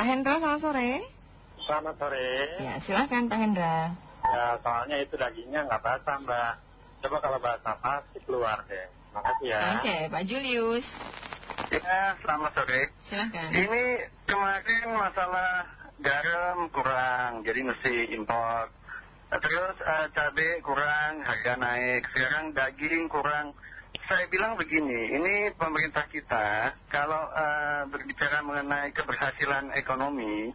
Pak Hendra, selamat sore. Selamat sore. Ya, silahkan Pak Hendra. Ya, soalnya itu dagingnya nggak basah, Mbak. Coba kalau basah pasti keluar deh. Makasih ya. Oke, Pak Julius. Ya, selamat sore. Silahkan. Ini kemarin masalah garam kurang, jadi mesti impor. Terus eh, cabai kurang, harga naik. Sekarang daging kurang. Saya bilang begini, ini pemerintah kita kalau eh, berbicara mengenai keberhasilan ekonomi,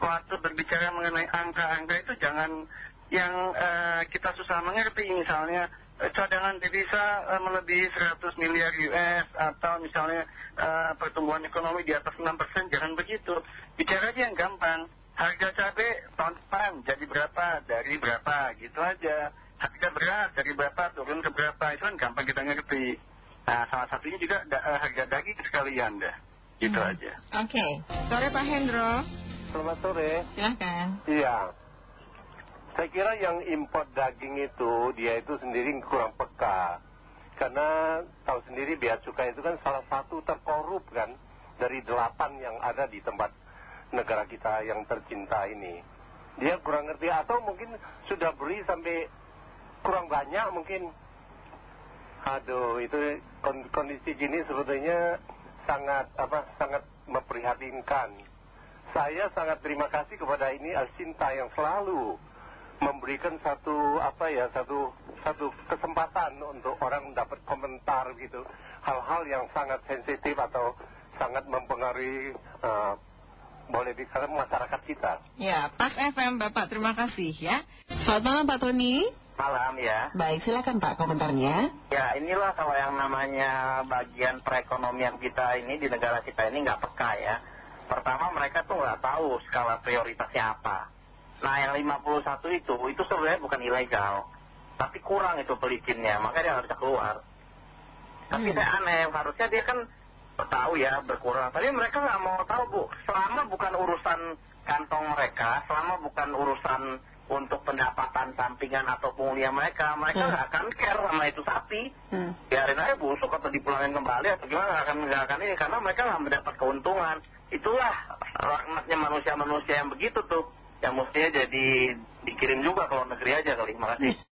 waktu berbicara mengenai angka-angka itu jangan yang eh, kita susah mengerti. Misalnya eh, cadangan devisa eh, melebihi 100 miliar US atau misalnya eh, pertumbuhan ekonomi di atas 6% jangan begitu. Bicara aja yang gampang harga cabai tahun depan jadi berapa dari berapa gitu aja harga beras dari berapa turun ke berapa itu kan gampang kita ngerti nah salah satunya juga da- eh, harga daging sekalian dah gitu Hmm. aja Oke, sore Pak Hendro. Selamat sore. Silahkan. Iya. Saya kira yang import daging itu dia itu sendiri kurang peka. Karena tahu sendiri bea cukai itu kan salah satu terkorup kan dari delapan yang ada di tempat negara kita yang tercinta ini. Dia kurang ngerti atau mungkin sudah beri sampai kurang banyak mungkin. Aduh, itu kon- kondisi gini sebetulnya sangat apa sangat memprihatinkan. Saya sangat terima kasih kepada ini Alsinta yang selalu memberikan satu apa ya satu satu kesempatan untuk orang dapat komentar gitu hal-hal yang sangat sensitif atau sangat mempengaruhi eh, boleh dikatakan masyarakat kita. Ya, Pas FM Bapak, terima kasih ya. Selamat malam Pak Tony. Malam ya Baik, silakan Pak komentarnya. Ya inilah kalau yang namanya bagian perekonomian kita ini di negara kita ini nggak peka ya. Pertama mereka tuh nggak tahu skala prioritasnya apa. Nah yang 51 itu, itu sebenarnya bukan ilegal. Tapi kurang itu pelicinnya, makanya dia harus keluar. Tapi Hmm. saya aneh, harusnya dia kan tahu ya berkurang. Tapi mereka nggak mau tahu bu, selama bukan urusan kantong mereka, selama bukan urusan untuk pendapatan sampingan atau pemulihan mereka, mereka Hmm. nggak akan care sama itu sapi. Hmm. Biarin aja busuk atau dipulangin kembali atau gimana nggak akan nggak akan ini karena mereka nggak mendapat keuntungan. Itulah rahmatnya manusia-manusia yang begitu tuh, yang mestinya jadi dikirim juga kalau negeri aja kali. Makasih.